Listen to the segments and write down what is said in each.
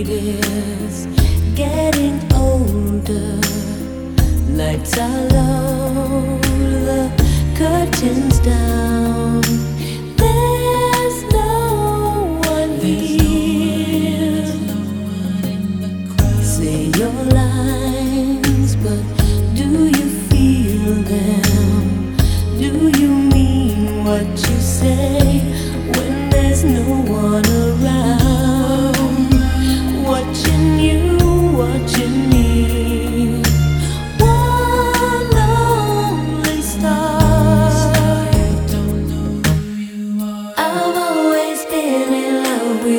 it is getting older. Lights are low, the curtains down.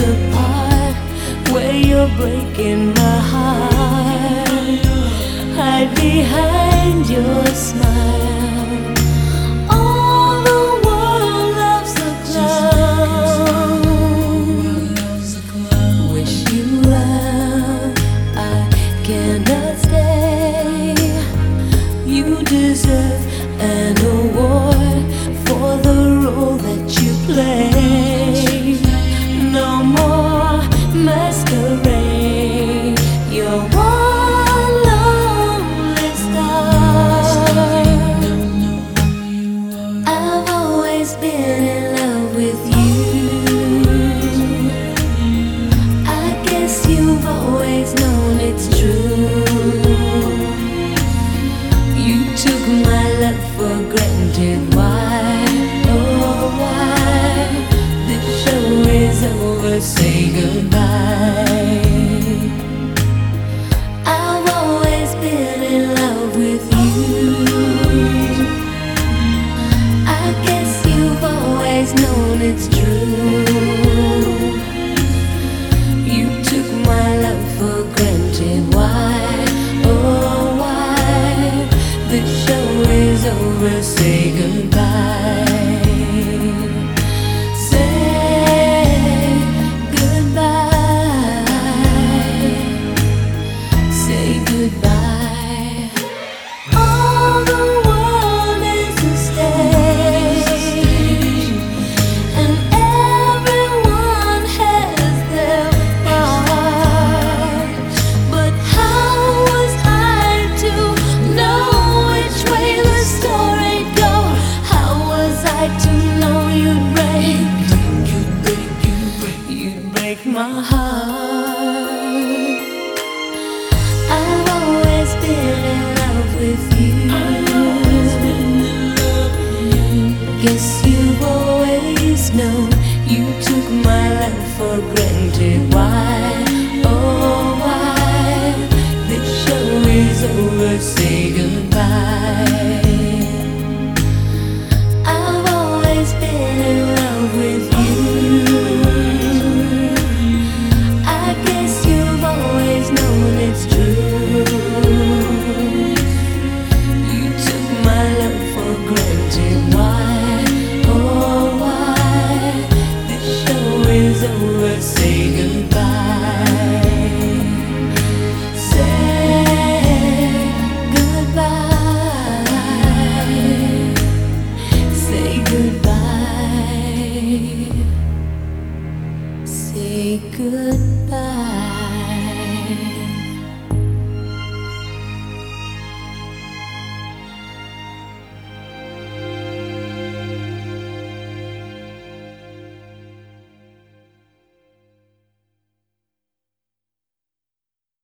the part where you're breaking my heart. Hide behind your smile. say goodbye. my heart. I've always been in love with you. Guess you've always known you took my love for granted. Why? say goodbye.